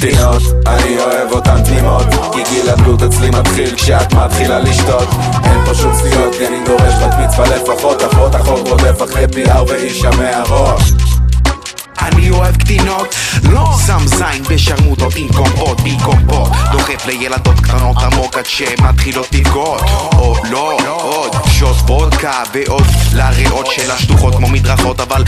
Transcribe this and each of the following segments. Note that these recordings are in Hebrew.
קטינות, אני אוהב אותן תמימות כי גיל הדלות אצלי מתחיל כשאת מתחילה לשתות. אין פה שום סטיות כי אני דורש בת מצווה לפחות אחות החוק רודף אחרי פיאר ואיש המערות אני אוהב קטינות, לא שם זין בשרמוטות עם קומפות, בי קומפות דוחף לילדות קטנות עמוק עד שהן מתחילות לבכות. או לא, עוד שוט וודקה ועוד לריאות שלה שטוחות כמו מדרכות אבל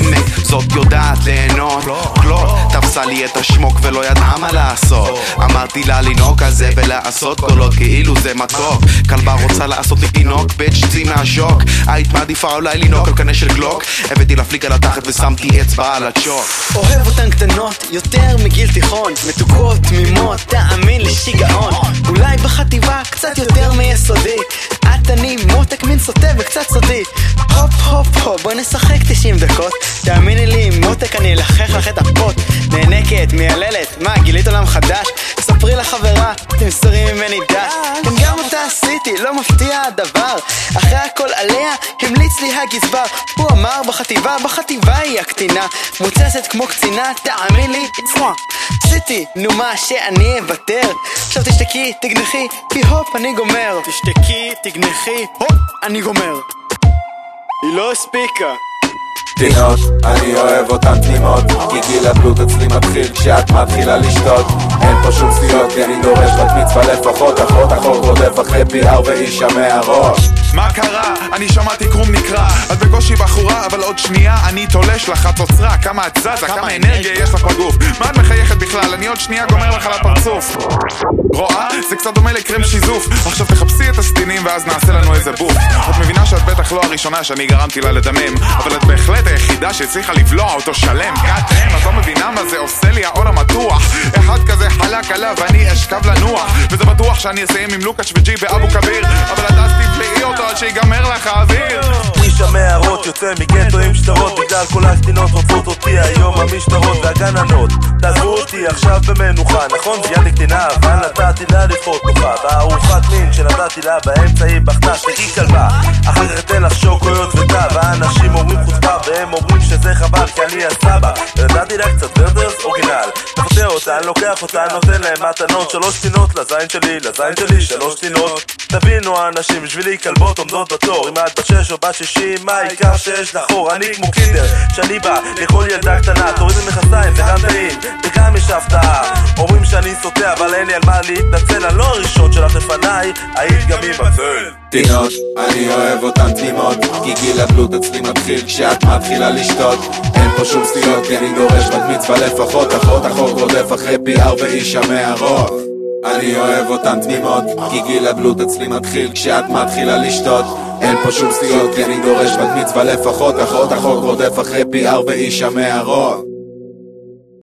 עמק זאת יודעת ליהנות. קלוט תפסה לי את השמוק ולא ידעה מה לעשות. אמרתי לה לנהוג על זה ולעשות קולות כאילו זה מתוק. כלבה רוצה לעשות לי תינוק ביץ' צי מהשוק. היית מעדיפה אולי לנהוג על קנה של גלוק. הבאתי לה פליק על התחת ושמתי אצבע על הצ'וק. אוהב אותן קטנות, יותר מגיל תיכון. מתוקות, תמימות, תאמין לי שיגעון. אולי בחטיבה קצת יותר מיסודי סוטה וקצת סודי הופ הופ הופ בואי נשחק 90 דקות. תאמיני לי מותק אני אלחך לך את הפוט. נאנקת, מייללת, מה גילית עולם חדש? ספרי לחברה, תמסרי ממני דש. כן גם אותה עשיתי, לא מפתיע הדבר. אחרי הכל עליה המליץ לי הגזבר. הוא אמר בחטיבה, בחטיבה היא הקטינה. מוצצת כמו קצינה, תאמין לי, צמא עשיתי, נו מה שאני אוותר? עכשיו תשתקי, תגנחי, כי הופ אני גומר. תשתקי, תגנחי, הופ אני גומר. היא לא הספיקה. קטינות, אני אוהב אותן תמימות כי גיל הדלות אצלי מתחיל כשאת מתחילה לשתות. אין פה שום סטיות כי אני דורש בת מצווה לפחות אחות החוק רודף אחרי פיאר ואיש המערות מה קרה? אני שמעתי קרום נקרע את בקושי בחורה אבל עוד שנייה אני תולש לך. חצוצרה כמה את זזה, כמה אנרגיה יש לך. בגוף מה את מחייכת בכלל? אני עוד שנייה גומר לך לפרצוף. רואה? זה קצת דומה לקרם שיזוף. עכשיו תחפשי את הסדינים ואז נעשה לנו איזה בוף. את מבינה שאת בטח לא הראשונה שאני גרמתי לה לדמם אבל את בהחלט היחידה שהצליחה לבלוע אותו שלם. גאטם, את לא מבינה מה זה עושה לי העול המתוח. אחד כזה חלק עליו ואני אשכב לנוח. וזה בטוח שאני אסיים עם לוקאץ' וג'י באבו כביר אבל את אז תבלעי אותו עד שיגמר לך האוויר. איש המערות יוצא מגטו עם שטרות בגלל כל הקטינות רוצות אותי היום המשטרות והגננות. תעזבו אותי עכשיו במנוחה נכון? זייתי קטינה אבל נתתי לה לבחור תוכה בארוחת מין שנתתי לה באמצע היא בכתה שתהי כלבה. אחר כך אתן לך שוקויות וטה והאנשים אומרים חוצפה והם אומרים שזה חבל כי אני הסבא. ונתתי לה קצת מפתח אותן, לוקח אותן, נותן להם מתנות. שלוש טינות לזין שלי, לזין שלי שלוש טינות תבינו האנשים בשבילי כלבות עומדות בתור. אם את בת שש או בת שישים מה העיקר שיש לך? אור אני כמו קינדר שאני בא לכל ילדה קטנה תוריד מכנסיים זה גם טעים יש הפתעה אומרים שאני סוטה אבל אין לי על מה להתנצל. אני לא הראשון שלך לפניי היית גם עם הצל קטינות, אני אוהב אותן תמימות כי גיל הדלות אצלי מתחיל כשאת מתחילה לשתות. אין פה שום סטיות כי אני דורש בת מצווה לפחות. אחות החוק רודף אחרי פיאר ואיש המערות אני אוהב אותן תמימות כי גיל הדלות אצלי מתחיל כשאת מתחילה לשתות. אין פה שום סטיות כי אני דורש בת מצווה לפחות. אחות החוק רודף אחרי פיאר ואיש המערות